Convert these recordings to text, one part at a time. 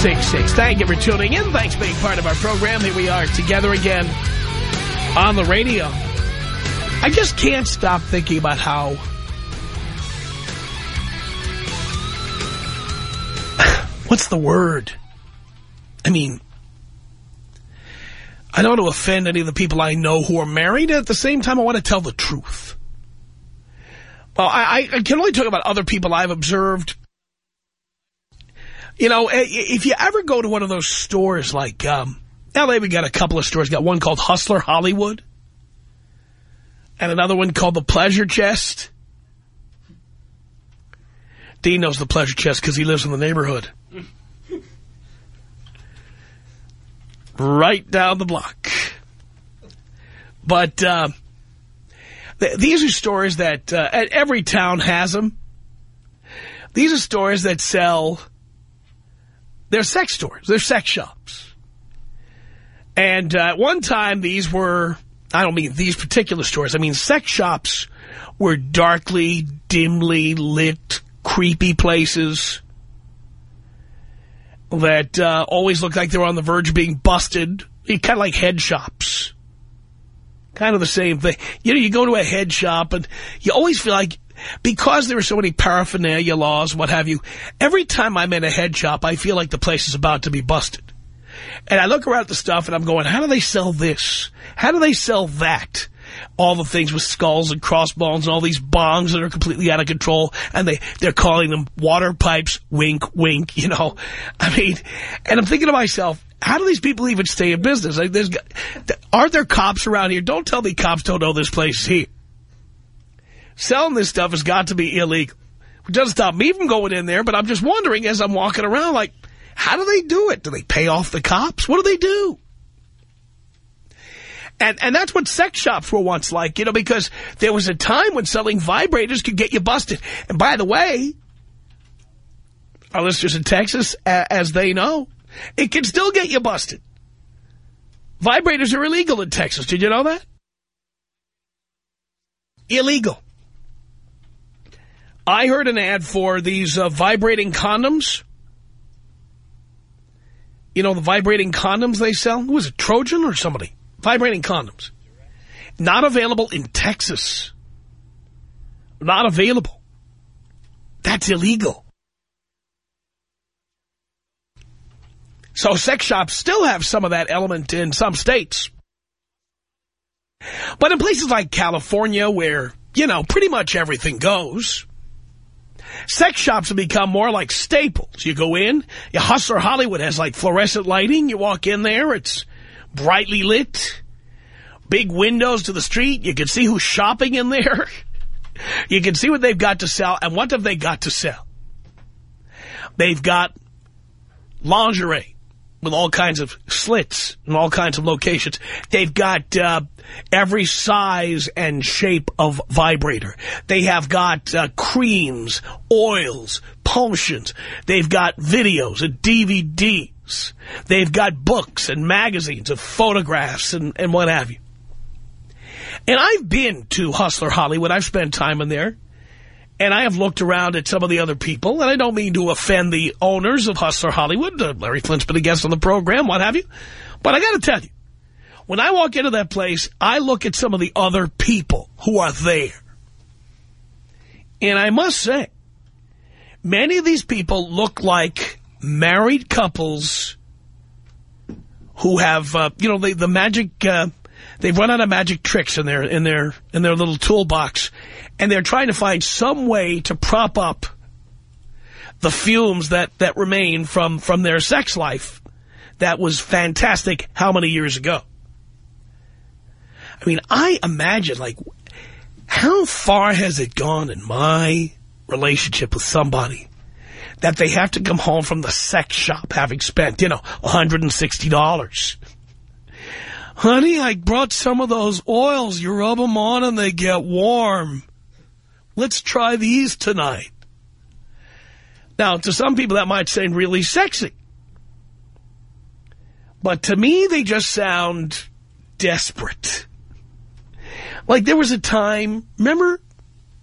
1-800-5800-866. Thank you for tuning in. Thanks for being part of our program. Here we are together again on the radio. I just can't stop thinking about how what's the word? I mean, I don't want to offend any of the people I know who are married. At the same time, I want to tell the truth. Well, I, I can only talk about other people I've observed. You know, if you ever go to one of those stores like, um, L.A., we got a couple of stores. got one called Hustler Hollywood and another one called The Pleasure Chest. Dean knows The Pleasure Chest because he lives in the neighborhood. right down the block. But uh, th these are stores that uh, every town has them. These are stores that sell, they're sex stores, they're sex shops. And uh, at one time, these were, I don't mean these particular stores, I mean sex shops were darkly, dimly lit, creepy places that uh, always looked like they were on the verge of being busted. Kind of like head shops. Kind of the same thing. You know, you go to a head shop and you always feel like, because there are so many paraphernalia laws, what have you, every time I'm in a head shop, I feel like the place is about to be busted. And I look around at the stuff and I'm going, how do they sell this? How do they sell that? all the things with skulls and crossbones and all these bongs that are completely out of control. And they, they're calling them water pipes, wink, wink, you know. I mean, and I'm thinking to myself, how do these people even stay in business? Like, there's, aren't there cops around here? Don't tell me cops don't know this place here. Selling this stuff has got to be illegal. It doesn't stop me from going in there, but I'm just wondering as I'm walking around, like, how do they do it? Do they pay off the cops? What do they do? And, and that's what sex shops were once like, you know, because there was a time when selling vibrators could get you busted. And by the way, our listeners in Texas, as they know, it can still get you busted. Vibrators are illegal in Texas. Did you know that? Illegal. I heard an ad for these uh, vibrating condoms. You know, the vibrating condoms they sell? Who was it, Trojan or somebody? Vibrating condoms. Not available in Texas. Not available. That's illegal. So sex shops still have some of that element in some states. But in places like California where, you know, pretty much everything goes, sex shops have become more like staples. You go in, you Hustler Hollywood has like fluorescent lighting. You walk in there, it's brightly lit, big windows to the street. You can see who's shopping in there. you can see what they've got to sell. And what have they got to sell? They've got lingerie with all kinds of slits and all kinds of locations. They've got uh, every size and shape of vibrator. They have got uh, creams, oils, potions. They've got videos and DVDs. They've got books and magazines of photographs and, and what have you. And I've been to Hustler Hollywood. I've spent time in there. And I have looked around at some of the other people, and I don't mean to offend the owners of Hustler Hollywood. Uh, Larry Flynt's been a guest on the program, what have you. But I got to tell you, when I walk into that place, I look at some of the other people who are there. And I must say, many of these people look like married couples who have, uh, you know, the, the magic, uh, they've run out of magic tricks in their, in their, in their little toolbox. And they're trying to find some way to prop up the fumes that, that remain from, from their sex life that was fantastic how many years ago. I mean, I imagine, like, how far has it gone in my relationship with somebody that they have to come home from the sex shop having spent, you know, $160? Honey, I brought some of those oils. You rub them on and they get warm. Let's try these tonight. Now, to some people that might sound really sexy. But to me, they just sound desperate. Like there was a time, remember,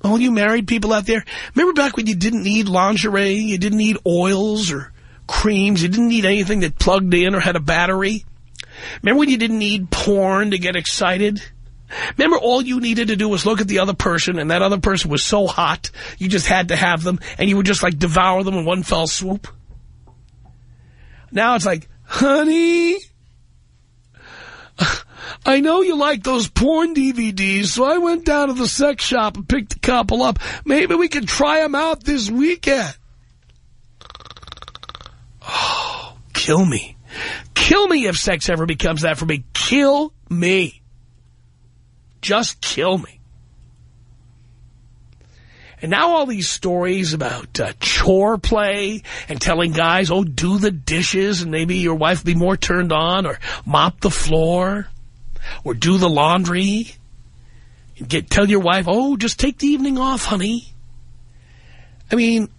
all you married people out there, remember back when you didn't need lingerie, you didn't need oils or creams, you didn't need anything that plugged in or had a battery? Remember when you didn't need porn to get excited? Remember all you needed to do was look at the other person and that other person was so hot, you just had to have them and you would just like devour them in one fell swoop? Now it's like, honey, I know you like those porn DVDs, so I went down to the sex shop and picked a couple up. Maybe we can try them out this weekend. Oh, kill me. Kill me if sex ever becomes that for me. Kill me. Just kill me. And now all these stories about uh, chore play and telling guys, oh, do the dishes and maybe your wife will be more turned on or mop the floor or do the laundry. And get Tell your wife, oh, just take the evening off, honey. I mean,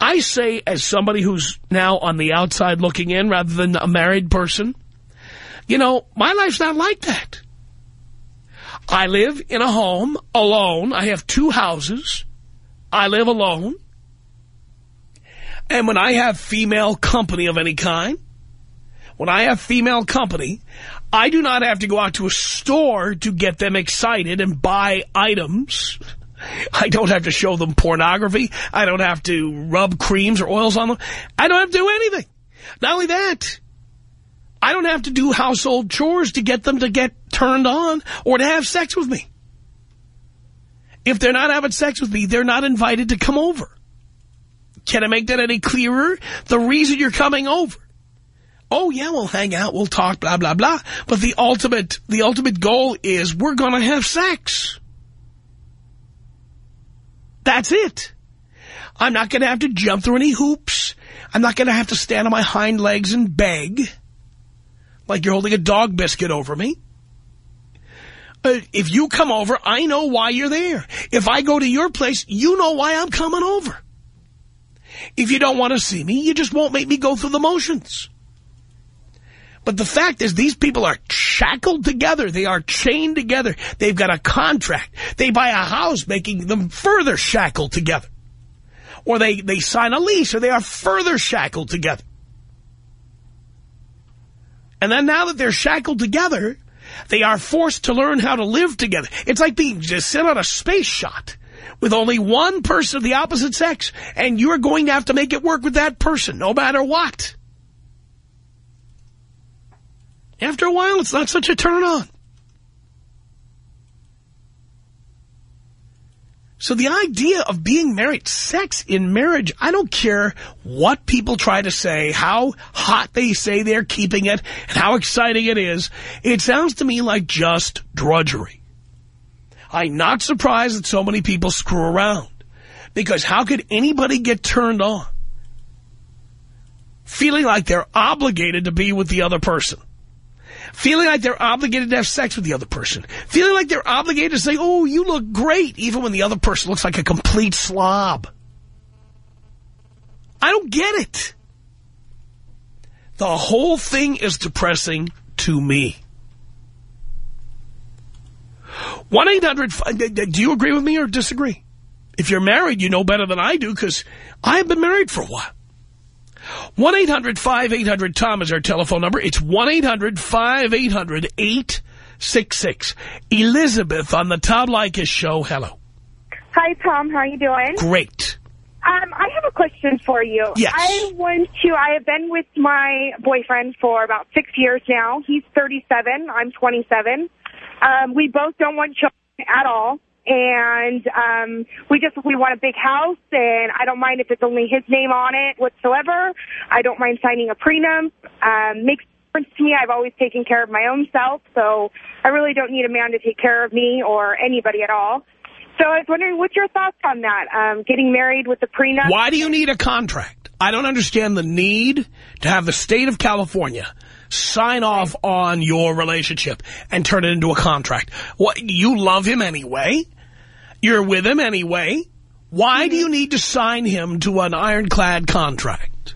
I say as somebody who's now on the outside looking in rather than a married person, you know, my life's not like that. I live in a home alone. I have two houses. I live alone. And when I have female company of any kind, when I have female company, I do not have to go out to a store to get them excited and buy items. I don't have to show them pornography. I don't have to rub creams or oils on them. I don't have to do anything. Not only that, I don't have to do household chores to get them to get turned on or to have sex with me. If they're not having sex with me, they're not invited to come over. Can I make that any clearer? The reason you're coming over. Oh, yeah, we'll hang out, we'll talk, blah, blah, blah. But the ultimate, the ultimate goal is we're going to have sex. That's it. I'm not going to have to jump through any hoops. I'm not going to have to stand on my hind legs and beg like you're holding a dog biscuit over me. Uh, if you come over, I know why you're there. If I go to your place, you know why I'm coming over. If you don't want to see me, you just won't make me go through the motions. But the fact is, these people are shackled together. They are chained together. They've got a contract. They buy a house, making them further shackled together. Or they, they sign a lease, or they are further shackled together. And then now that they're shackled together, they are forced to learn how to live together. It's like being just sent on a space shot with only one person of the opposite sex, and you're going to have to make it work with that person, no matter what. After a while, it's not such a turn on. So the idea of being married, sex in marriage, I don't care what people try to say, how hot they say they're keeping it, and how exciting it is. It sounds to me like just drudgery. I'm not surprised that so many people screw around. Because how could anybody get turned on? Feeling like they're obligated to be with the other person feeling like they're obligated to have sex with the other person, feeling like they're obligated to say, oh, you look great, even when the other person looks like a complete slob. I don't get it. The whole thing is depressing to me. 1-800, uh, do you agree with me or disagree? If you're married, you know better than I do because I've been married for a while. 1-800-5800-TOM is our telephone number. It's 1-800-5800-866. Elizabeth on the Tom Leykis show. Hello. Hi, Tom. How are you doing? Great. Um, I have a question for you. Yes. I want to, I have been with my boyfriend for about six years now. He's 37. I'm 27. Um, we both don't want children at all. And um, we just, we want a big house, and I don't mind if it's only his name on it whatsoever. I don't mind signing a prenup. Um, makes difference to me. I've always taken care of my own self, so I really don't need a man to take care of me or anybody at all. So I was wondering, what's your thoughts on that? Um, getting married with a prenup? Why do you need a contract? I don't understand the need to have the state of California sign off on your relationship and turn it into a contract. What, you love him anyway. You're with him anyway. Why do you need to sign him to an ironclad contract?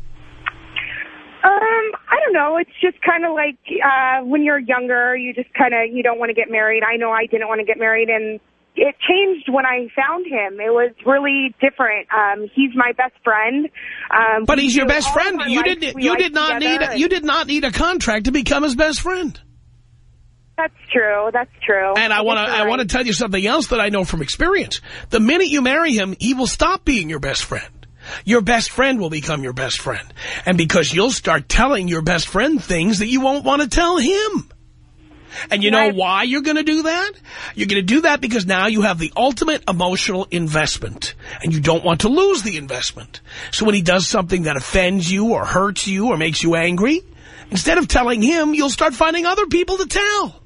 Um, I don't know. It's just kind of like uh, when you're younger, you just kind of you don't want to get married. I know I didn't want to get married, and it changed when I found him. It was really different. Um, he's my best friend. Um, But he's your best friend. You did we you did not need together, a, you did not need a contract to become his best friend. That's true. That's true. And I want to I want to tell you something else that I know from experience. The minute you marry him, he will stop being your best friend. Your best friend will become your best friend. And because you'll start telling your best friend things that you won't want to tell him. And you know Right. why you're going to do that? You're going to do that because now you have the ultimate emotional investment. And you don't want to lose the investment. So when he does something that offends you or hurts you or makes you angry, instead of telling him, you'll start finding other people to tell.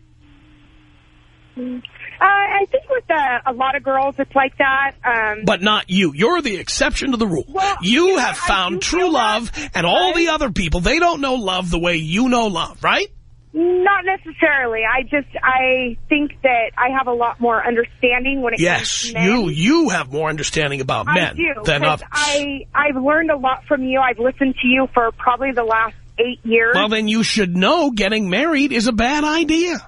Uh, I think with uh, a lot of girls, it's like that. Um, But not you. You're the exception to the rule. Well, you have found true that love, and all the other people, they don't know love the way you know love, right? Not necessarily. I just I think that I have a lot more understanding when it Yes, comes to men. you you have more understanding about men do. than others. I I've learned a lot from you. I've listened to you for probably the last eight years. well, then you should know getting married is a bad idea.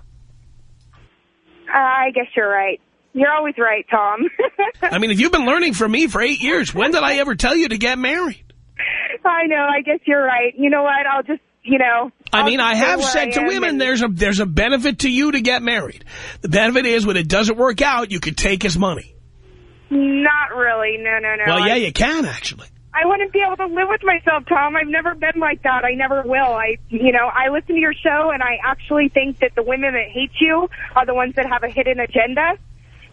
I guess you're right. You're always right, Tom. I mean, if you've been learning from me for eight years, when did I ever tell you to get married? I know. I guess you're right. You know what? I'll just you know. I I'll mean, I have said I to women, and- there's a there's a benefit to you to get married. The benefit is when it doesn't work out, you could take his money. Not really. No, no, no. Well, I- yeah, you can, actually. I wouldn't be able to live with myself, Tom. I've never been like that. I never will. I, you know, I listen to your show, and I actually think that the women that hate you are the ones that have a hidden agenda.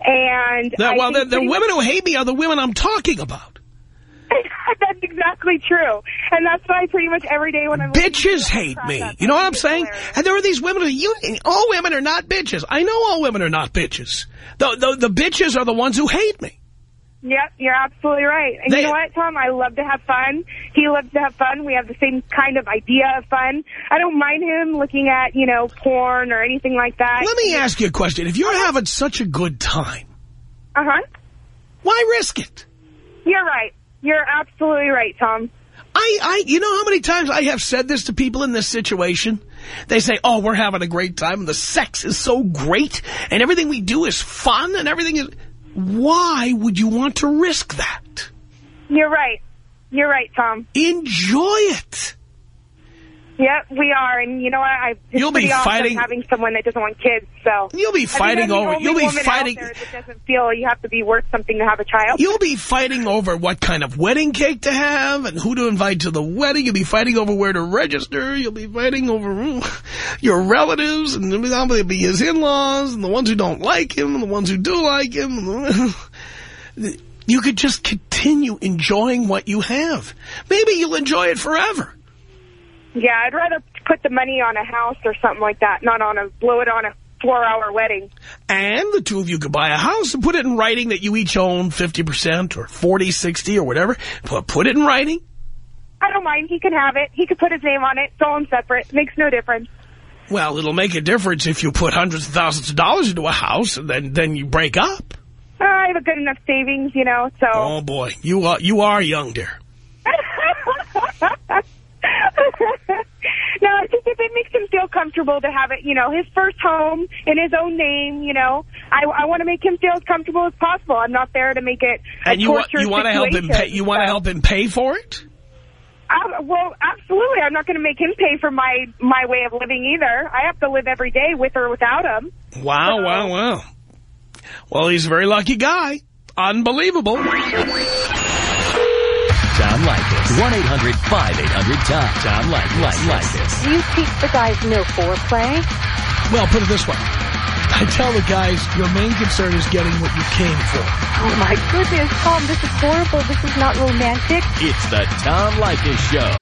And well, the, the women who hate me are the women I'm talking about. that's exactly true. And that's why pretty much every day when I'm Bitches hate me. You know what I'm saying? hilarious. And there are these women, who, you, all women are not bitches. I know all women are not bitches. The, the, the bitches are the ones who hate me. Yep, you're absolutely right. And They- you know what, Tom? I love to have fun. He loves to have fun. We have the same kind of idea of fun. I don't mind him looking at, you know, porn or anything like that. Let me ask you a question. If you're having such a good time, Uh-huh. why risk it? You're right. You're absolutely right, Tom. I, I, you know how many times I have said this to people in this situation? They say, oh, we're having a great time, and the sex is so great, and everything we do is fun, and everything is... Why would you want to risk that? You're right. You're right, Tom. Enjoy it. Yep, we are. And you know what? I, You'll be fighting- having someone that doesn't want kids. So You'll be fighting over... You'll be fighting... that doesn't feel you have to be worth something to have a child. You'll be fighting over what kind of wedding cake to have and who to invite to the wedding. You'll be fighting over where to register. You'll be fighting over your relatives and there'll be his in-laws and the ones who don't like him and the ones who do like him. You could just continue enjoying what you have. Maybe you'll enjoy it forever. Yeah, I'd rather put the money on a house or something like that, not on a blow it on a four-hour wedding. And the two of you could buy a house and put it in writing that you each own 50% or 40, 60 or whatever. Put, put it in writing. I don't mind. He can have it. He could put his name on it. It's all separate. Makes no difference. Well, it'll make a difference if you put hundreds of thousands of dollars into a house and then, then you break up. I have a good enough savings, you know, so... Oh, boy. You are, you are young, dear. no, I think if it makes him feel comfortable to have it, you know, his first home in his own name, you know, I, I want to make him feel as comfortable as possible. I'm not there to make it a And you, wa- you want to help him pay, you want to help him pay for it? Uh, well, absolutely. I'm not going to make him pay for my, my way of living either. I have to live every day with or without him. Wow, So- wow, wow. Well, he's a very lucky guy. Unbelievable. Tom Leykis. 1-800-5800-TOM. Tom Leykis. Leykis. Do you teach the guys no foreplay? Well, put it this way. I tell the guys, your main concern is getting what you came for. Oh, my goodness, Tom, this is horrible. This is not romantic. It's the Tom Leykis Show.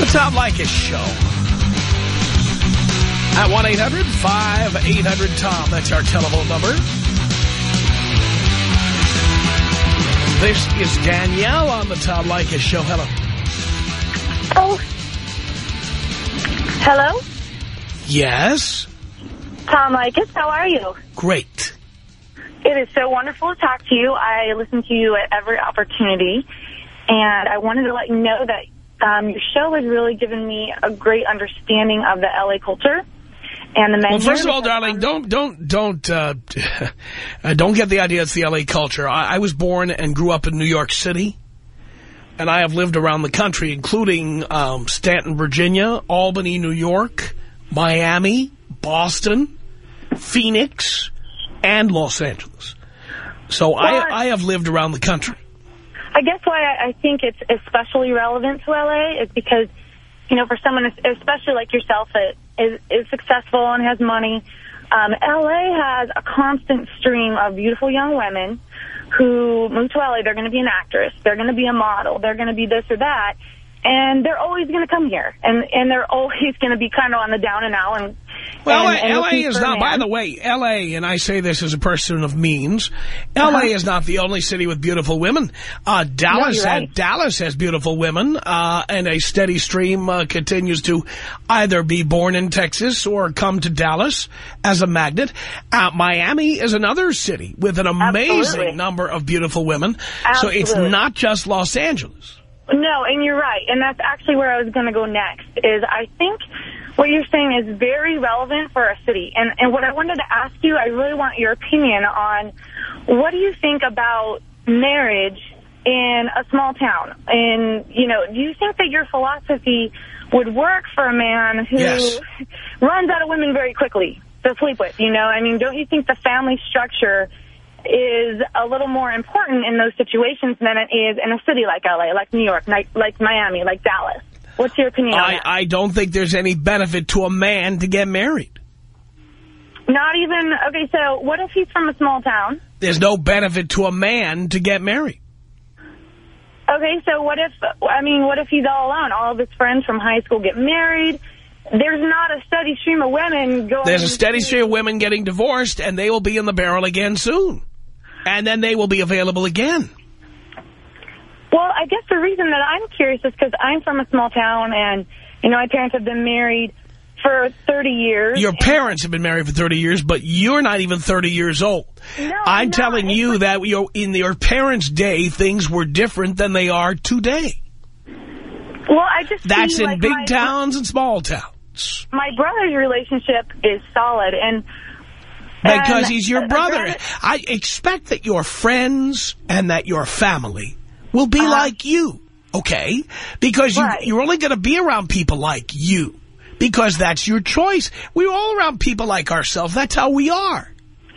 The Tom Leykis Show. At 1-800-5800-TOM. That's our telephone number. This is Danielle on the Tom Leykis Show. Hello. Oh. Hello? Yes? Tom Leykis, how are you? Great. It is so wonderful to talk to you. I listen to you at every opportunity. And I wanted to let you know that um, your show has really given me a great understanding of the L.A. culture. And the men Well, first of all, darling, don't don't don't uh, uh, don't get the idea it's the L.A. culture. I, I was born and grew up in New York City, and I have lived around the country, including um, Staunton, Virginia, Albany, New York, Miami, Boston, Phoenix, and Los Angeles. So I Well, I have lived around the country. I guess why I I think it's especially relevant to L.A. is because, you know, for someone, especially like yourself, that is, is successful and has money, um, L.A. has a constant stream of beautiful young women who move to L.A. They're going to be an actress. They're going to be a model. They're going to be this or that. And they're always going to come here. And and they're always going to be kind of on the down and out. And, Well, and L.A. is not, by the way, L.A., and I say this as a person of means, L.A. is not the only city with beautiful women. Uh, Dallas, had, right. Dallas has beautiful women, uh, and a steady stream uh, continues to either be born in Texas or come to Dallas as a magnet. Uh, Miami is another city with an amazing Absolutely. number of beautiful women. So it's not just Los Angeles. No, and you're right. And that's actually where I was going to go next, is I think what you're saying is very relevant for a city. And, and what I wanted to ask you, I really want your opinion on what do you think about marriage in a small town? And, you know, do you think that your philosophy would work for a man who Yes. runs out of women very quickly to sleep with, you know? I mean, don't you think the family structure is a little more important in those situations than it is in a city like L.A., like New York, like, like Miami, like Dallas. What's your opinion on I? I don't think there's any benefit to a man to get married. Not even, okay, so what if he's from a small town? There's no benefit to a man to get married. Okay, so what if, I mean, what if he's all alone? All of his friends from high school get married. There's not a steady stream of women going... There's a steady stream of women getting divorced, and they will be in the barrel again soon. And then they will be available again. Well, I guess the reason that I'm curious is because I'm from a small town, and, you know, my parents have been married for 30 years. Your parents have been married for 30 years, but you're not even 30 years old. No, I'm telling you like- that you're, in your parents' day, things were different than they are today. Well, I just That's in like, big my, towns and small towns. My brother's relationship is solid, and Because and he's your brother. I expect that your friends and that your family will be Uh-huh. like you, okay? Because you, Right. you're only going to be around people like you. Because that's your choice. We're all around people like ourselves. That's how we are.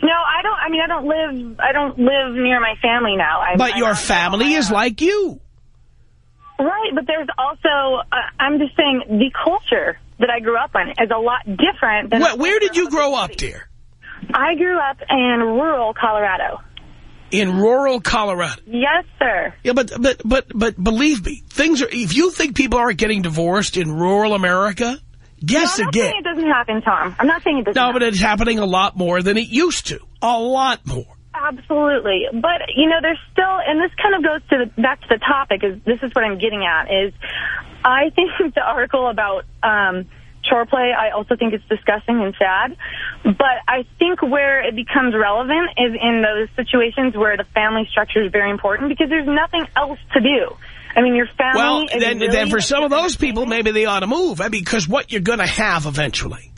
No, I don't. I mean, I don't live. I don't live near my family now. I'm, But I'm your family is like you. right. But there's also. Uh, I'm just saying the culture that I grew up in is a lot different than. Where, where did you grow up, dear? I grew up in rural Colorado. In rural Colorado. Yes, sir. Yeah, but but but but believe me, things are. If you think people aren't getting divorced in rural America, guess no, I'm not again. saying it doesn't happen, Tom. I'm not saying it doesn't. No, happen. but it's happening a lot more than it used to. A lot more. Absolutely. But, you know, there's still, and this kind of goes to the, back to the topic, is this is what I'm getting at, is I think the article about um, chore play, I also think it's disgusting and sad. But I think where it becomes relevant is in those situations where the family structure is very important because there's nothing else to do. I mean, your family Well, then, really then for some of those people, maybe they ought to move. eh, Because what you're going to have eventually,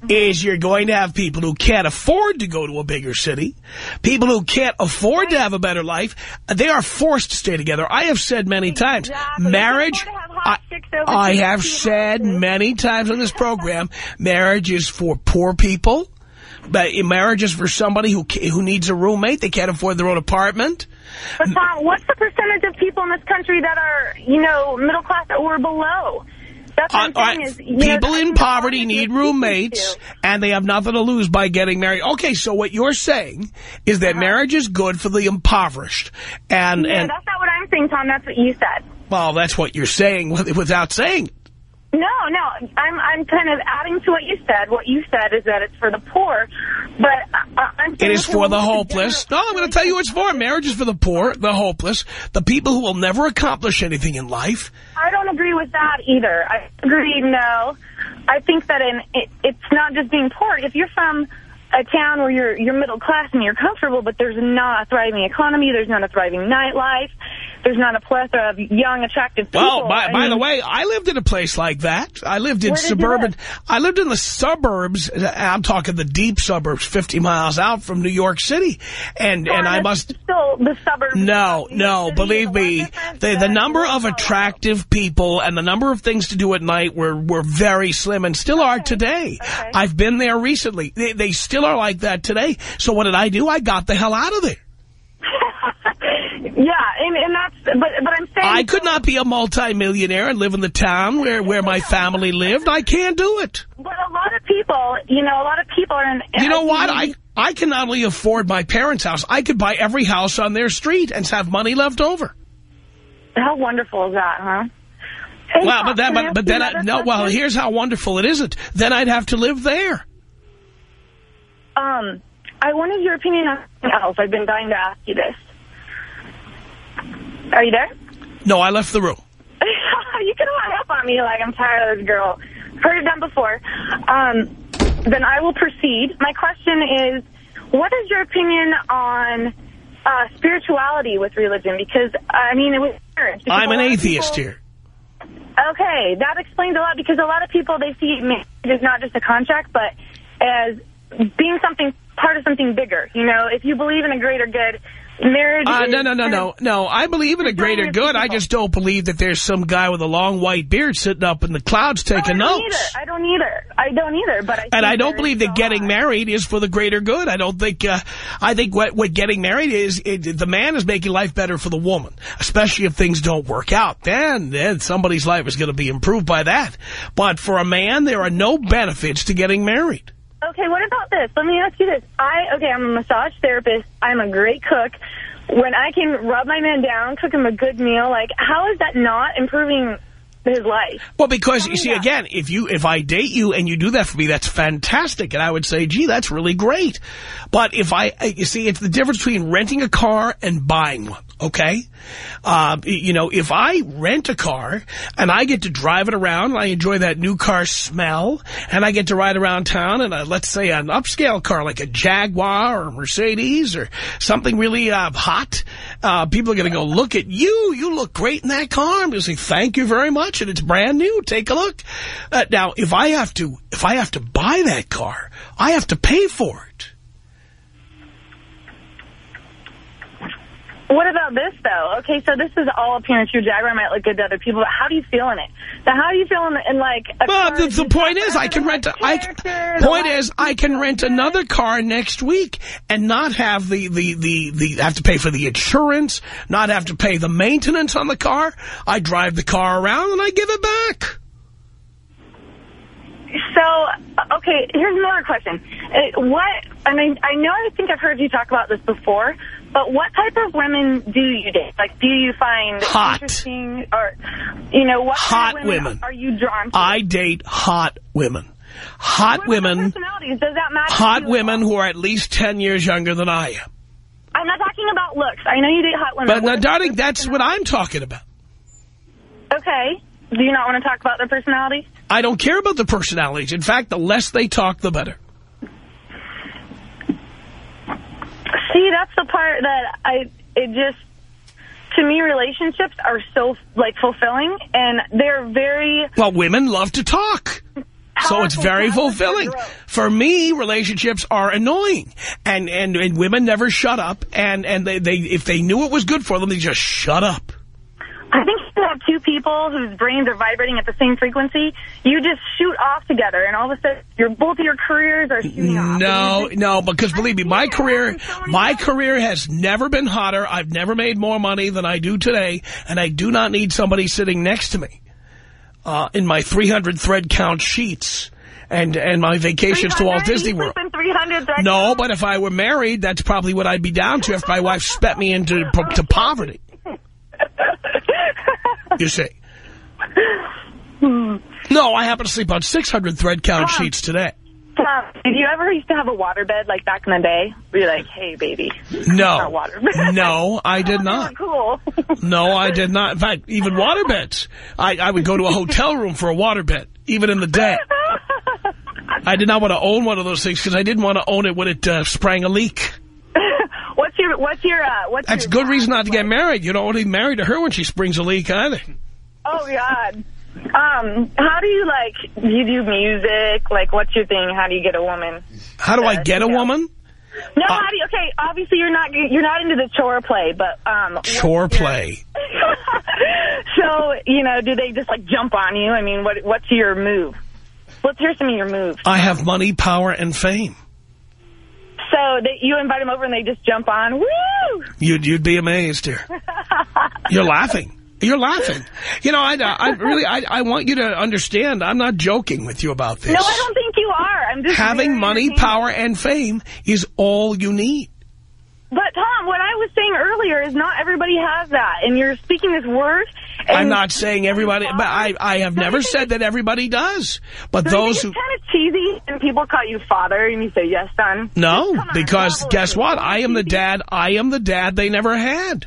Mm-hmm. is you're going to have people who can't afford to go to a bigger city, people who can't afford right. to have a better life. They are forced to stay together. I have said many exactly. times, marriage, I, I have said many times on this program, marriage is for poor people. But marriage is for somebody who who needs a roommate. They can't afford their own apartment. But Tom, what's the percentage of people in this country that are, you know, middle class or below? That's what uh, is, people know, in poverty need roommates, and they have nothing to lose by getting married. Okay, so what you're saying is that uh -huh. marriage is good for the impoverished. and and, that's not what I'm saying, Tom. That's what you said. Well, that's what you're saying without saying it. No, no, I'm I'm kind of adding to what you said. What you said is that it's for the poor, but uh, I'm It is for the hopeless. No, I'm going to tell you what it's for. Marriage is for the poor, the hopeless, the people who will never accomplish anything in life. I don't agree with that either. I agree, no. I think that in it, it's not just being poor. If you're from a town where you're you're middle class and you're comfortable, but there's not a thriving economy, there's not a thriving nightlife, there's not a plethora of young, attractive people. Well, by, by mean, the way, I lived in a place like that. I lived in suburban. I lived in the suburbs. I'm talking the deep suburbs, 50 miles out from New York City, and and I must still the suburbs. No, no, believe me, the the number of attractive people and the number of things to do at night were were very slim and still okay. are today. Okay. I've been there recently. They, they still are like that today. So what did I do? I got the hell out of there. Yeah, and, and that's, but, but I'm saying... I could not be a multimillionaire and live in the town where, where my family lived. I can't do it. But a lot of people, you know, a lot of people are in... You know what? I, I can not only afford my parents' house, I could buy every house on their street and have money left over. How wonderful is that, huh? Hey, well, but, that, but, but then, I, no, well, here's how wonderful it isn't. Then I'd have to live there. Um, I wanted your opinion on something else. I've been dying to ask you this. Are you there? No, I left the room. you can hang up on me like I'm tired of this girl. Heard it done before. Um, then I will proceed. My question is, what is your opinion on uh, spirituality with religion? Because, I mean, it was I'm an atheist people, here. Okay, that explains a lot because a lot of people, they see marriage as not just a contract, but as being something, part of something bigger. You know, if you believe in a greater good, Marriage uh, no, no, no, no. No, I believe in a greater good. I just don't believe that there's some guy with a long white beard sitting up in the clouds taking no, I notes. Either. I don't either. I don't either. But I and I don't believe that getting married is for the greater good. I don't think. Uh, I think what what getting married is, it, the man is making life better for the woman, especially if things don't work out. Then, then somebody's life is going to be improved by that. But for a man, there are no benefits to getting married. Okay, what about this? Let me ask you this. I Okay, I'm a massage therapist. I'm a great cook. When I can rub my man down, cook him a good meal, like, how is that not improving his life. Well, because, you see, that. again, if you if I date you and you do that for me, that's fantastic. And I would say, gee, that's really great. But if I, you see, it's the difference between renting a car and buying one okay? Uh, you know, if I rent a car and I get to drive it around, I enjoy that new car smell, and I get to ride around town in a, let's say, an upscale car like a Jaguar or Mercedes or something really uh, hot, uh, people are going to go, look at you. You look great in that car. I'm going to say, thank you very much, and it's brand new. Take a look. Uh, now, if I have to, if I have to buy that car, I have to pay for it. What about this, though? Okay, so this is all appearance. Your Jaguar might look good to other people, but how do you feel in it? Now, how do you feel in, in like, a well, the, the point is, I can rent, a, I, point is, I can rent another car next week and not have the, the, the, the, have to pay for the insurance, not have to pay the maintenance on the car. I drive the car around and I give it back. So, okay, here's another question. Uh, what, I mean, I know I think I've heard you talk about this before, but what type of women do you date? Like, do you find hot. interesting or, you know, what hot kind of women, women, are you drawn to? I date hot women. Hot women. Personalities? Does that matter? Hot women who are at least 10 years younger than I am. I'm not talking about looks. I know you date hot women. But, now, darling, that's what I'm talking about. Okay. Do you not want to talk about their personalities? I don't care about the personalities. In fact, the less they talk, the better. See, that's the part that I, it just, to me, relationships are so, like, fulfilling, and they're very... Well, women love to talk. So it's very fulfilling. For me, relationships are annoying. And, and, and women never shut up. And, and they, they, if they knew it was good for them, they just shut up. I think have two people whose brains are vibrating at the same frequency, you just shoot off together, and all of a sudden, your both of your careers are shooting off. No, no, because believe me, my career, my career has never been hotter. I've never made more money than I do today, and I do not need somebody sitting next to me uh, in my 300 thread count sheets and and my vacations to Walt Disney World. 300 right No, but if I were married, that's probably what I'd be down to if my wife spent me into to poverty. You see. No, I happen to sleep on 600 thread count sheets today. Tom, did you ever used to have a waterbed like back in the day? Where you're like, hey, baby. No. No, I did not. cool. No, I did not. In fact, even waterbeds. I, I would go to a hotel room for a waterbed, even in the day. I did not want to own one of those things because I didn't want to own it when it uh, sprang a leak. What's your, what's your, uh, what's That's your good reason not to get married. You don't want to be married to her when she springs a leak either. Oh, God. Um, how do you, like, do you do music? Like, what's your thing? How do you get a woman? How do I get a Yeah. woman? No, Uh, how do you, okay, obviously you're not, you're not into the chore play, but, um. Chore play. so, you know, do they just, like, jump on you? I mean, what, what's your move? Let's hear some of your moves. I have money, power, and fame. So they, you invite them over and they just jump on. Woo! You'd, you'd be amazed here. You're laughing. You're laughing. You know, I, I really, I, I want you to understand, I'm not joking with you about this. No, I don't think you are. I'm just Having money, power, and fame is all you need. But Tom, what I was saying earlier is not everybody has that, and you're speaking this word. And I'm not saying everybody, but I, I have never said that everybody does. But those who, kind of cheesy, and people call you father, and you say yes, son. no, on, because guess what? I am the dad, I am the dad they never had.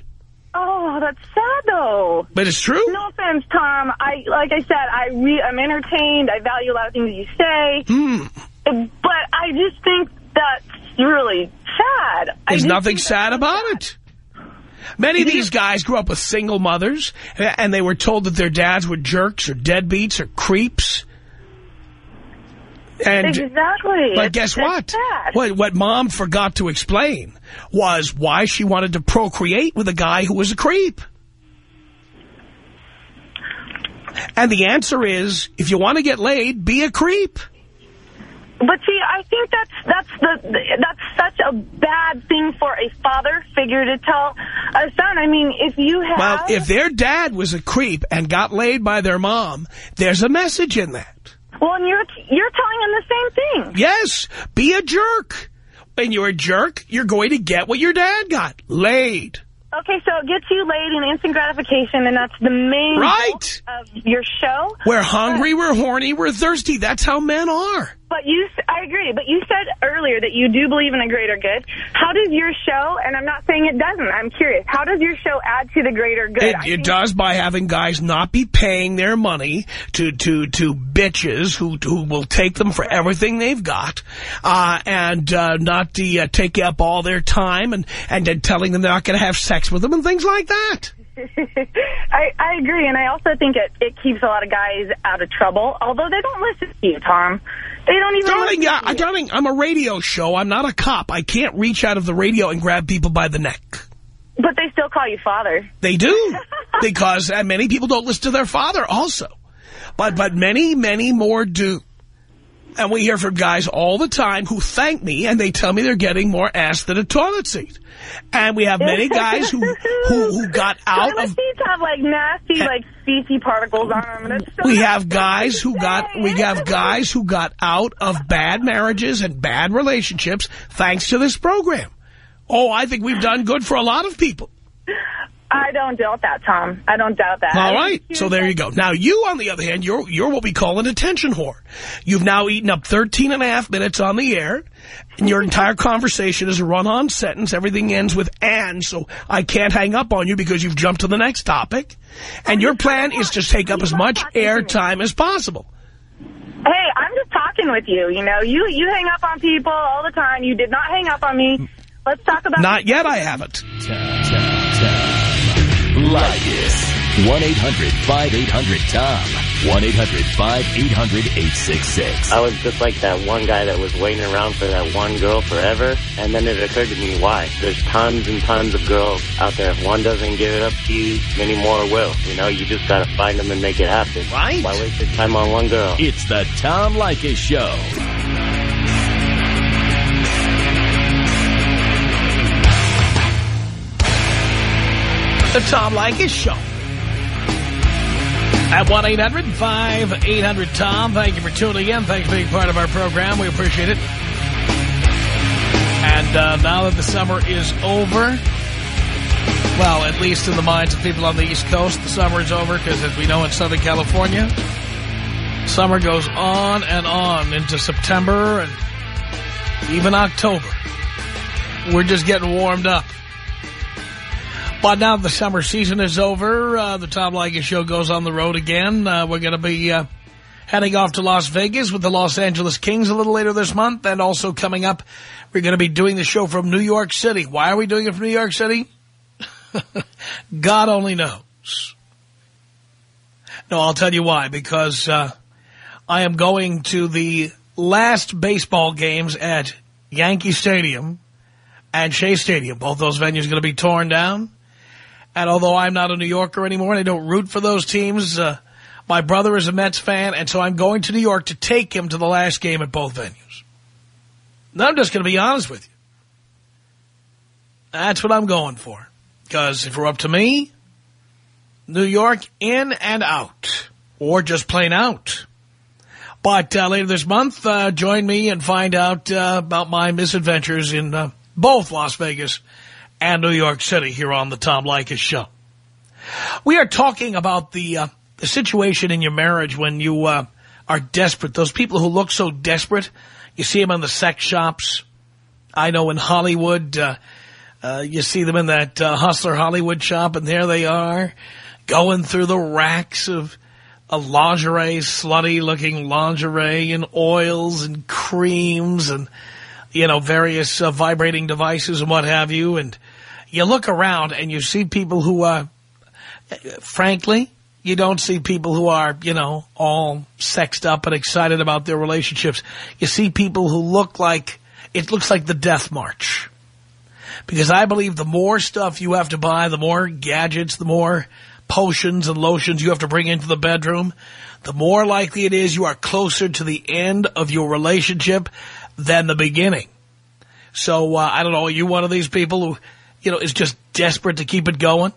Oh, that's sad though. But it's true. No offense, Tom. I like I said, I re I'm entertained. I value a lot of things you say, Hmm. but I just think that's really sad. There's nothing sad about it. Many of these guys grew up with single mothers, and they were told that their dads were jerks or deadbeats or creeps. And Exactly. But It's- guess what? sad. What what mom forgot to explain was why she wanted to procreate with a guy who was a creep. And the answer is, if you want to get laid, be a creep. But see, I think that's that's the that's such a bad thing for a father figure to tell a son. I mean, if you have Well, if their dad was a creep and got laid by their mom, there's a message in that. well, and you're you're telling them the same thing. Yes, be a jerk. When you're a jerk, you're going to get what your dad got, laid. Okay, so it gets you laid in instant gratification, and that's the main Right. of your show. We're hungry, we're horny, we're thirsty. That's how men are. But you, I agree. But you said earlier that you do believe in a greater good. How does your show? And I'm not saying it doesn't. I'm curious. How does your show add to the greater good? It, it does by having guys not be paying their money to to to bitches who who will take them for everything they've got, uh, and uh, not to, uh, take up all their time and and then telling them they're not going to have sex with them and things like that. I, I agree, and I also think it, it keeps a lot of guys out of trouble, although they don't listen to you, Tom. They don't even Darling, yeah, darling, I'm a radio show. I'm not a cop. I can't reach out of the radio and grab people by the neck. But they still call you father. They do, because many people don't listen to their father also. But but many, many more do. And we hear from guys all the time who thank me, and they tell me they're getting more ass than a toilet seat. And we have many guys who who, who got out Toilet of... seats have like nasty, like feces particles on them. And it's so We have guys who got we have guys who got out of bad marriages and bad relationships thanks to this program. Oh, I think we've done good for a lot of people. I don't doubt that, Tom. I don't doubt that. All I right. just So there you go. Now, you, on the other hand, you're you're what we call an attention whore. You've now eaten up 13 and a half minutes on the air, and your entire conversation is a run-on sentence. Everything ends with and, so I can't hang up on you because you've jumped to the next topic. And your plan is to take up as much air time as possible. Hey, I'm just talking with you. You know, you you hang up on people all the time. You did not hang up on me. Let's talk about Not yet, I haven't. Like it. 1-800-5800-TOM. 1-800-5800-866. I was just like that one guy that was waiting around for that one girl forever. And then it occurred to me why. There's tons and tons of girls out there. If one doesn't give it up to you, many more will. You know, you just got to find them and make it happen. Right. Why waste your time on one girl? It's the Tom Leykis Show. The Tom Leykis Show. At 1-800-5800-TOM. Thank you for tuning in. Thanks for being part of our program. We appreciate it. And uh, now that the summer is over, well, at least in the minds of people on the East Coast, the summer is over because, as we know, in Southern California, summer goes on and on into September and even October. We're just getting warmed up. But now the summer season is over. Uh, the Tom Leykis Show goes on the road again. Uh, we're going to be uh, heading off to Las Vegas with the Los Angeles Kings a little later this month. And also coming up, we're going to be doing the show from New York City. Why are we doing it from New York City? God only knows. No, I'll tell you why. Because uh, I am going to the last baseball games at Yankee Stadium and Shea Stadium. Both those venues are going to be torn down. And although I'm not a New Yorker anymore and I don't root for those teams, uh, my brother is a Mets fan, and so I'm going to New York to take him to the last game at both venues. Now, I'm just going to be honest with you. That's what I'm going for. Because if were up to me, New York in and out. Or just plain out. But uh, later this month, uh, join me and find out uh, about my misadventures in uh, both Las Vegas and New York City here on the Tom Leykis Show. We are talking about the, uh, the situation in your marriage when you uh, are desperate. Those people who look so desperate, you see them in the sex shops. I know in Hollywood, uh, uh, you see them in that uh, Hustler Hollywood shop, and there they are, going through the racks of a lingerie, slutty-looking lingerie, and oils and creams and, you know, various uh, vibrating devices and what have you, and you look around and you see people who are, frankly, you don't see people who are, you know, all sexed up and excited about their relationships. You see people who look like, it looks like the death march. Because I believe the more stuff you have to buy, the more gadgets, the more potions and lotions you have to bring into the bedroom, the more likely it is you are closer to the end of your relationship than the beginning. So, uh, I don't know, are you one of these people who, you know, is just desperate to keep it going?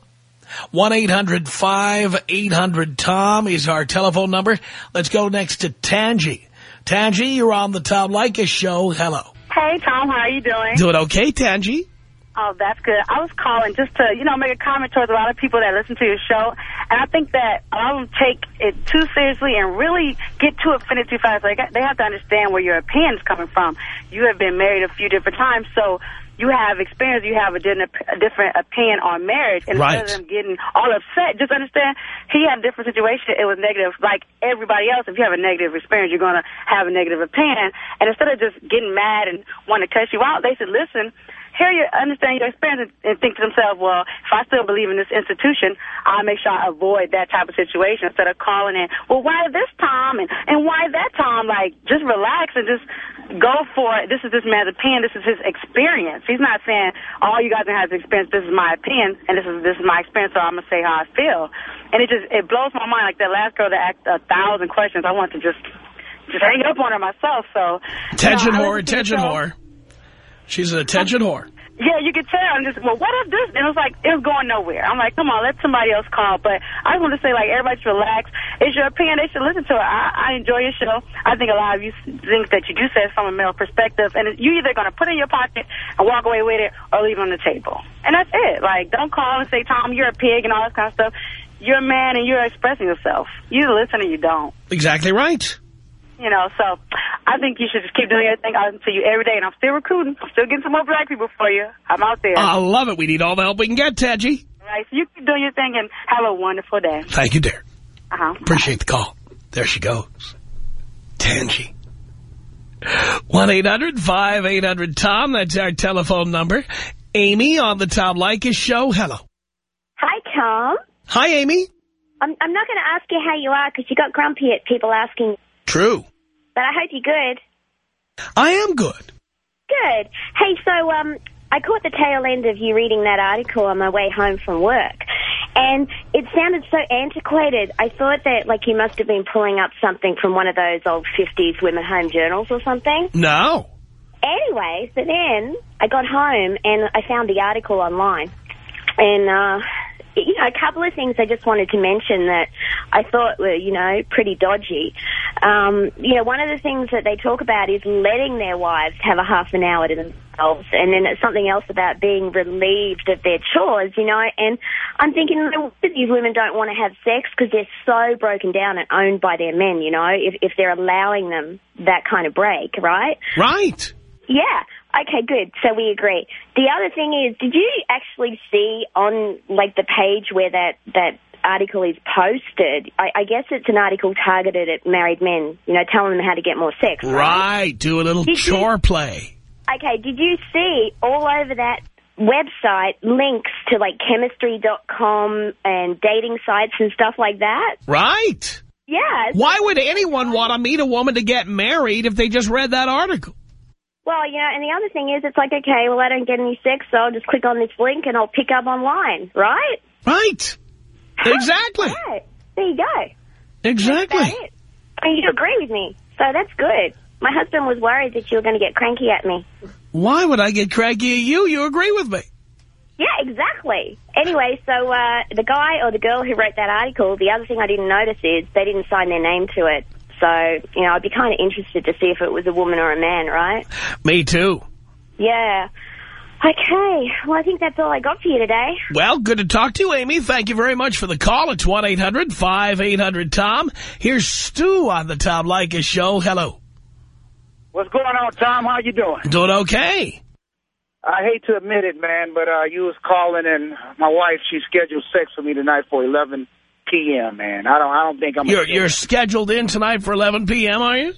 1-800-5800-TOM is our telephone number. Let's go next to Tangi. Tangi, you're on the Tom Leykis show. Hello. Hey, Tom, how are you doing? Doing okay, Tangi? Oh, that's good. I was calling just to, you know, make a comment towards a lot of people that listen to your show. And I think that a lot of them take it too seriously and really get too offended too fast. Like, they have to understand where your opinion's coming from. You have been married a few different times, so you have experience, you have a different, a different opinion on marriage. And right. instead of them getting all upset, just understand he had a different situation. It was negative. Like everybody else, if you have a negative experience, you're going to have a negative opinion. And instead of just getting mad and wanting to cuss you out, they should listen hear you, understand your experience, and, think to themselves, well, if I still believe in this institution, I'll make sure I avoid that type of situation instead of calling in, well, why this time and, and why that time? Like, just relax and just go for it. This is this man's opinion. This is his experience. He's not saying, all you guys have experience. This is my opinion, and this is this is my experience, so I'm going to say how I feel. And it just, it blows my mind. Like that last girl that asked a thousand questions, I want to just just hang up on her myself. So Attention you know, whore, attention whore. She's an attention whore. Yeah, you could tell. I'm just, well, what if this? And it was like, it was going nowhere. I'm like, come on, let somebody else call. But I just want to say, like, everybody should relax. It's your opinion. They should listen to it. I, I enjoy your show. I think a lot of you think that you do say it from a male perspective. And you either going to put it in your pocket and walk away with it or leave it on the table. And that's it. Like, don't call and say, Tom, you're a pig and all this kind of stuff. You're a man and you're expressing yourself. You listen or you don't. Exactly right. You know, so I think you should just keep doing your thing. I listen to you every day, and I'm still recruiting. I'm still getting some more black people for you. I'm out there. I love it. We need all the help we can get, Tangi. All right, so you keep doing your thing, and have a wonderful day. Thank you, dear. Uh-huh. Appreciate the call. There she goes. Tangi. 1-800-5800-TOM. That's our telephone number. Amy on the Tom Leykis show. Hello. Hi, Tom. Hi, Amy. I'm, I'm not going to ask you how you are because you got grumpy at people asking. True. But I hope you're good. I am good. Good. Hey, so um, I caught the tail end of you reading that article on my way home from work. And it sounded so antiquated. I thought that, like, you must have been pulling up something from one of those old 50s women home journals or something. No. Anyway, so then I got home and I found the article online. And, uh, you know, a couple of things I just wanted to mention that I thought were, you know, pretty dodgy. Um, you know, one of the things that they talk about is letting their wives have a half an hour to themselves. And then it's something else about being relieved of their chores, you know. And I'm thinking, these women don't want to have sex because they're so broken down and owned by their men, you know, if, if they're allowing them that kind of break, right? Right. Yeah. Okay, good. So we agree. The other thing is, did you actually see on like the page where that that article is posted? I, I guess it's an article targeted at married men. You know, telling them how to get more sex. Right. Right. Do a little Did you- chore play. Okay. Did you see all over that website links to like chemistry.com and dating sites and stuff like that? Right. Yeah. Why would anyone want to meet a woman to get married if they just read that article? Well, you know, and the other thing is, it's like, okay, well, I don't get any sex, so I'll just click on this link and I'll pick up online, right? Right. Exactly. Right. There you go. Exactly. That's it. And you agree with me, so that's good. My husband was worried that you were going to get cranky at me. Why would I get cranky at you? You agree with me. Yeah, exactly. Anyway, so uh, the guy or the girl who wrote that article, the other thing I didn't notice is they didn't sign their name to it. So, you know, I'd be kind of interested to see if it was a woman or a man, right? Me too. Yeah. Okay. Well, I think that's all I got for you today. Well, good to talk to you, Amy. Thank you very much for the call. It's 1-800-5800-TOM. Here's Stu on the Tom Leykis Show. Hello. What's going on, Tom? How you doing? Doing okay. I hate to admit it, man, but uh, you was calling, and my wife she scheduled sex with me tonight for 11 p.m. Man, I don't, I don't think I'm. You're, you're scheduled in tonight for 11 p.m., are you?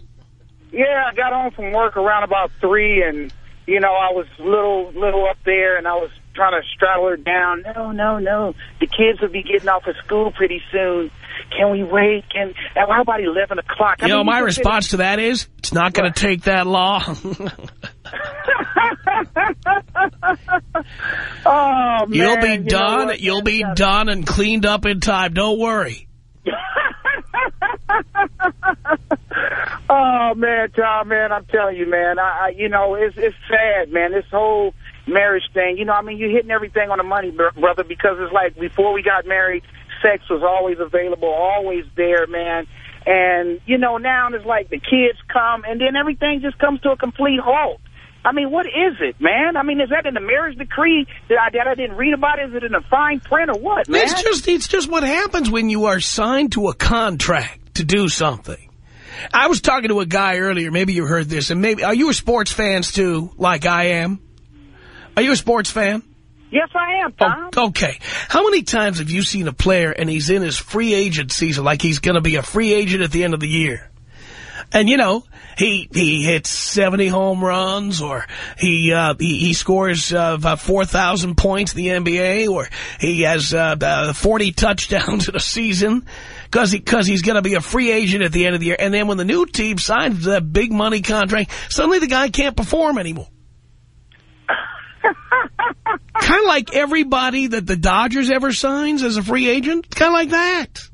Yeah, I got home from work around about three, and you know I was little, little up there, and I was trying to straddle her down. No, no, no. The kids will be getting off of school pretty soon. Can we wait? Can how about 11 o'clock? You know, my response to that is, it's not going to take that long. oh man, You'll be you done. You'll be done and cleaned up in time. Don't worry. oh man, Tom, man, I'm telling you, man, I, I you know, it's it's sad, man. This whole marriage thing, you know, I mean, you're hitting everything on the money, br- brother, because it's like before we got married, sex was always available, always there, man. And you know, now it's like the kids come, and then everything just comes to a complete halt. I mean, what is it, man? I mean, is that in the marriage decree that I, that I didn't read about? Is it in the fine print or what, man? It's just it's just what happens when you are signed to a contract to do something. I was talking to a guy earlier, maybe you heard this, and maybe are you a sports fans too, like I am? Are you a sports fan? yes, I am, oh, Tom. Oh, okay. How many times have you seen a player and he's in his free agent season, like he's going to be a free agent at the end of the year? And, you know, he he hits 70 home runs or he uh, he, he scores uh, 4,000 points in the NBA or he has uh, uh, 40 touchdowns in a season because he, cause he's going to be a free agent at the end of the year. And then when the new team signs that big money contract, suddenly the guy can't perform anymore. kind of like everybody that the Dodgers ever signs as a free agent. Kind of like that.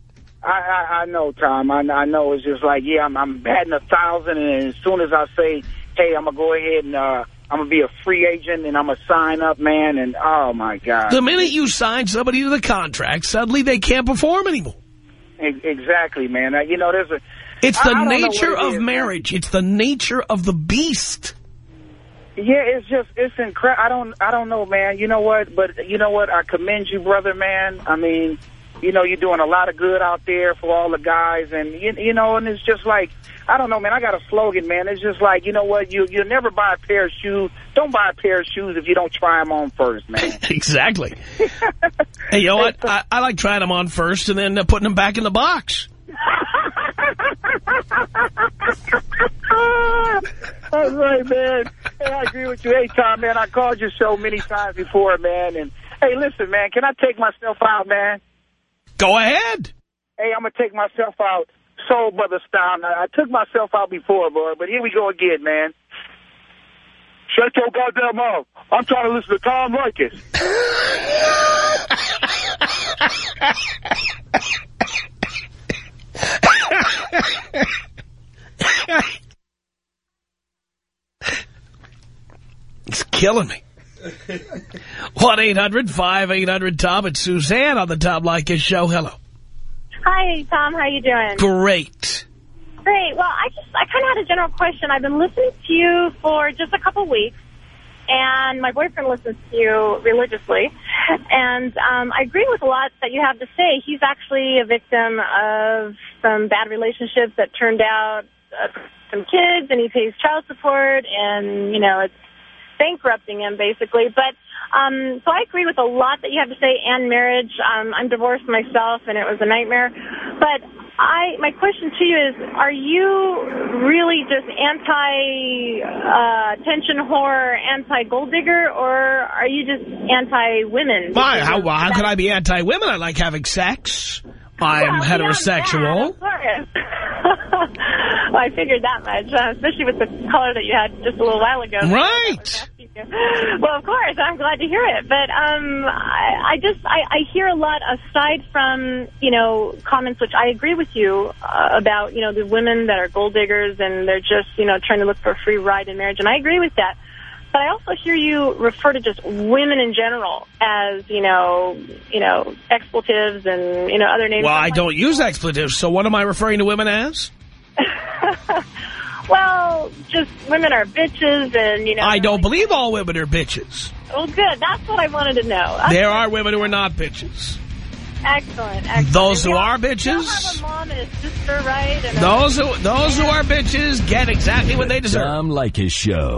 I, I, I know, Tom. I, I know. It's just like, yeah, I'm, I'm batting a thousand, and as soon as I say, hey, I'm gonna go ahead and uh, I'm gonna be a free agent, and I'm gonna sign up, man, and oh my god, The minute you sign somebody to the contract, suddenly they can't perform anymore. E- exactly, man. Uh, you know, there's a. It's the I nature it of is, marriage. It's the nature of the beast. Yeah, it's just it's incredible. I don't I don't know, man. You know what? But you know what? I commend you, brother, man. I mean, you know, you're doing a lot of good out there for all the guys, and you, you know, and it's just like I don't know, man. I got a slogan, man. It's just like you know what? You you'll never buy a pair of shoes. Don't buy a pair of shoes if you don't try them on first, man. exactly. hey, you know what? I, I like trying them on first and then uh, putting them back in the box. That's right, man. Hey, I agree with you. Hey, Tom, man, I called your show many times before, man. And hey, listen, man, can I take myself out, man? Go ahead. hey, I'm going to take myself out soul brother style. I took myself out before, boy, but here we go again, man. Shut your goddamn mouth. I'm trying to listen to Tom Leykis. it's killing me. 1-800-5800-TOM. It's Suzanne on the Tom Leykis show. Hello. Hi, Tom. How you doing? Great. Great. Well, I just I kind of had a general question. I've been listening to you for just a couple weeks, and my boyfriend listens to you religiously, and um, I agree with a lot that you have to say. He's actually a victim of some bad relationships that turned out uh, some kids, and he pays child support, and you know it's bankrupting him basically. But um, so I agree with a lot that you have to say, and marriage. Um, I'm divorced myself, and it was a nightmare. But I, my question to you is: Are you really just anti-attention uh, whore, anti-gold digger, or are you just anti-women? Why? How, how could I be anti-women? I like having sex. I'm well, heterosexual. That, well, I figured that much, uh, especially with the color that you had just a little while ago. Right. Well, of course, I'm glad to hear it. But um, I, I just, I, I hear a lot aside from, you know, comments which I agree with you uh, about, you know, the women that are gold diggers and they're just, you know, trying to look for a free ride in marriage. And I agree with that. But I also hear you refer to just women in general as, you know, you know, expletives and, you know, other names. Well, I don't use expletives, so what am I referring to women as? well, just women are bitches and, you know. I don't believe all women are bitches. Well, good. That's what I wanted to know. That's there are women who are not bitches. Excellent, excellent. Those who are bitches. mom and a sister, right? And those who those who are bitches get exactly what they deserve. Tom Leykis Show.